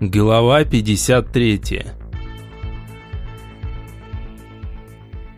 Глава 53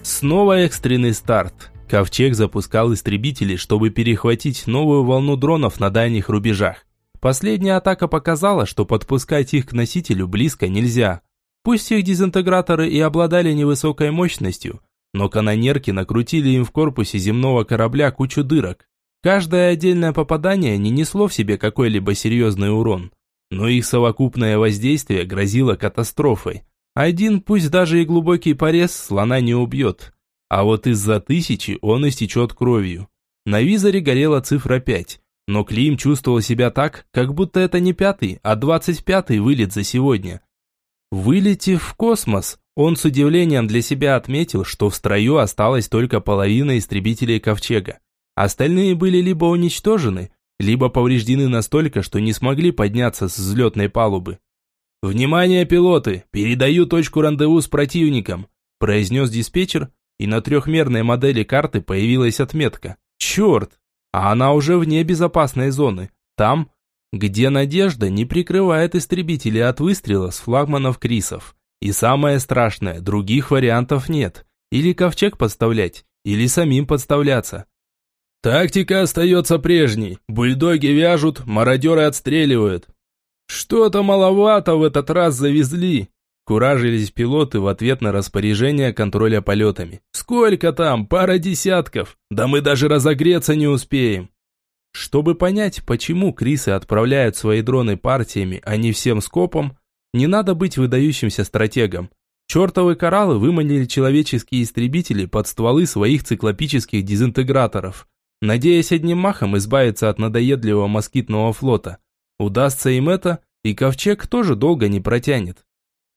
Снова экстренный старт. Ковчег запускал истребители, чтобы перехватить новую волну дронов на дальних рубежах. Последняя атака показала, что подпускать их к носителю близко нельзя. Пусть их дезинтеграторы и обладали невысокой мощностью, но канонерки накрутили им в корпусе земного корабля кучу дырок. Каждое отдельное попадание не несло в себе какой-либо серьезный урон но их совокупное воздействие грозило катастрофой. Один, пусть даже и глубокий порез, слона не убьет, а вот из-за тысячи он истечет кровью. На визоре горела цифра 5, но Клим чувствовал себя так, как будто это не пятый, а двадцать пятый вылет за сегодня. Вылетев в космос, он с удивлением для себя отметил, что в строю осталась только половина истребителей Ковчега. Остальные были либо уничтожены, либо повреждены настолько, что не смогли подняться с взлетной палубы. «Внимание, пилоты! Передаю точку рандеву с противником!» произнес диспетчер, и на трехмерной модели карты появилась отметка. «Черт! А она уже вне безопасной зоны. Там, где надежда не прикрывает истребители от выстрела с флагманов Крисов. И самое страшное, других вариантов нет. Или ковчег подставлять, или самим подставляться. Тактика остается прежней. Бульдоги вяжут, мародеры отстреливают. Что-то маловато в этот раз завезли. Куражились пилоты в ответ на распоряжение контроля полетами. Сколько там? Пара десятков. Да мы даже разогреться не успеем. Чтобы понять, почему Крисы отправляют свои дроны партиями, а не всем скопом, не надо быть выдающимся стратегом. Чертовы кораллы выманили человеческие истребители под стволы своих циклопических дезинтеграторов надеясь одним махом избавиться от надоедливого москитного флота. Удастся им это, и ковчег тоже долго не протянет.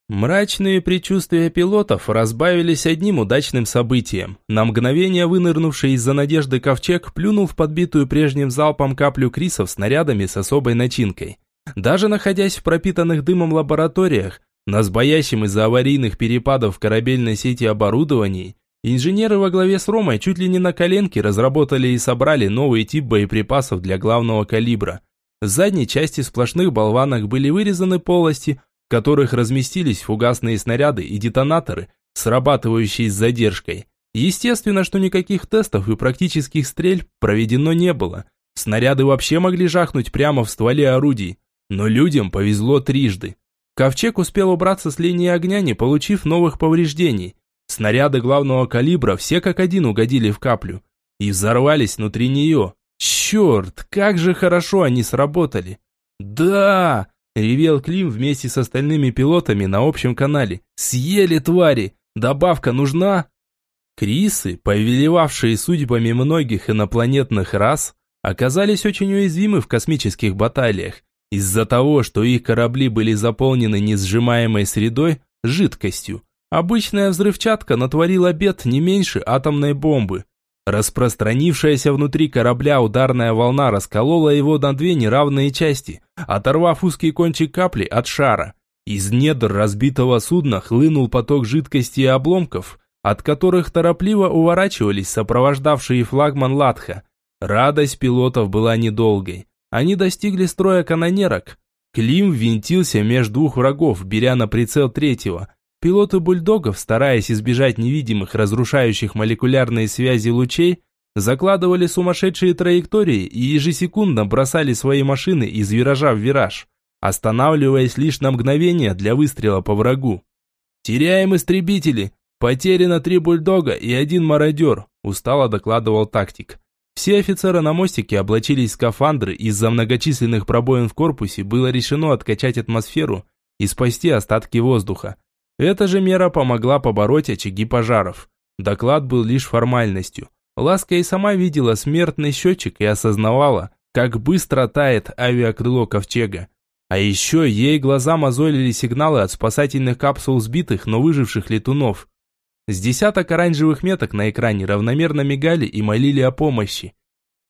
Мрачные предчувствия пилотов разбавились одним удачным событием. На мгновение вынырнувший из-за надежды ковчег плюнул в подбитую прежним залпом каплю крисов снарядами с особой начинкой. Даже находясь в пропитанных дымом лабораториях, на сбоящем из-за аварийных перепадов в корабельной сети оборудовании, Инженеры во главе с Ромой чуть ли не на коленке разработали и собрали новый тип боеприпасов для главного калибра. В задней части сплошных болванок были вырезаны полости, в которых разместились фугасные снаряды и детонаторы, срабатывающие с задержкой. Естественно, что никаких тестов и практических стрельб проведено не было. Снаряды вообще могли жахнуть прямо в стволе орудий. Но людям повезло трижды. Ковчег успел убраться с линии огня, не получив новых повреждений. Снаряды главного калибра все как один угодили в каплю и взорвались внутри нее. Черт, как же хорошо они сработали. Да, ревел Клим вместе с остальными пилотами на общем канале. Съели твари, добавка нужна? Крисы, повелевавшие судьбами многих инопланетных рас, оказались очень уязвимы в космических баталиях из-за того, что их корабли были заполнены несжимаемой средой, жидкостью, Обычная взрывчатка натворила бед не меньше атомной бомбы. Распространившаяся внутри корабля ударная волна расколола его на две неравные части, оторвав узкий кончик капли от шара. Из недр разбитого судна хлынул поток жидкости и обломков, от которых торопливо уворачивались сопровождавшие флагман Латха. Радость пилотов была недолгой. Они достигли строя канонерок. Клим винтился между двух врагов, беря на прицел третьего – Пилоты бульдогов, стараясь избежать невидимых, разрушающих молекулярные связи лучей, закладывали сумасшедшие траектории и ежесекундно бросали свои машины из виража в вираж, останавливаясь лишь на мгновение для выстрела по врагу. «Теряем истребители! Потеряно три бульдога и один мародер», устало докладывал тактик. Все офицеры на мостике облачились в скафандры, из-за многочисленных пробоин в корпусе было решено откачать атмосферу и спасти остатки воздуха. Эта же мера помогла побороть очаги пожаров. Доклад был лишь формальностью. Ласка и сама видела смертный счетчик и осознавала, как быстро тает авиакрыло ковчега. А еще ей глаза мозолили сигналы от спасательных капсул сбитых, но выживших летунов. С десяток оранжевых меток на экране равномерно мигали и молили о помощи.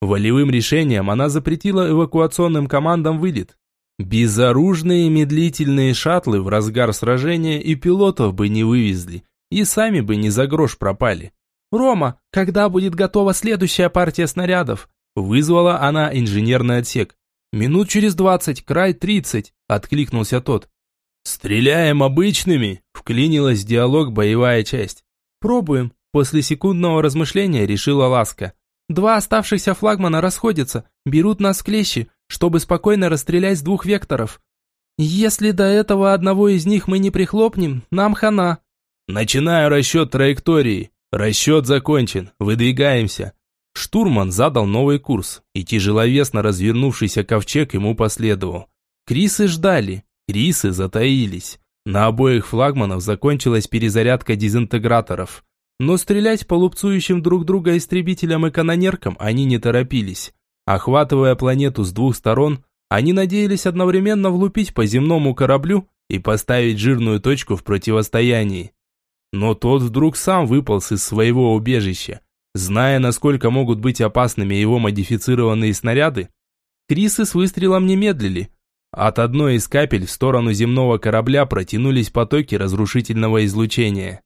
Волевым решением она запретила эвакуационным командам вылет. Безоружные медлительные шаттлы в разгар сражения и пилотов бы не вывезли, и сами бы не за грош пропали. «Рома, когда будет готова следующая партия снарядов?» Вызвала она инженерный отсек. «Минут через двадцать, край тридцать», – откликнулся тот. «Стреляем обычными!» – вклинилась в диалог боевая часть. «Пробуем», – после секундного размышления решила Ласка. «Два оставшихся флагмана расходятся, берут нас в клещи, чтобы спокойно расстрелять с двух векторов. Если до этого одного из них мы не прихлопнем, нам хана». «Начинаю расчет траектории. Расчет закончен. Выдвигаемся». Штурман задал новый курс, и тяжеловесно развернувшийся ковчег ему последовал. Крисы ждали, крисы затаились. На обоих флагманов закончилась перезарядка дезинтеграторов. Но стрелять по лупцующим друг друга истребителям и канонеркам они не торопились. Охватывая планету с двух сторон, они надеялись одновременно влупить по земному кораблю и поставить жирную точку в противостоянии. Но тот вдруг сам выполз из своего убежища. Зная, насколько могут быть опасными его модифицированные снаряды, Крисы с выстрелом не медлили. От одной из капель в сторону земного корабля протянулись потоки разрушительного излучения.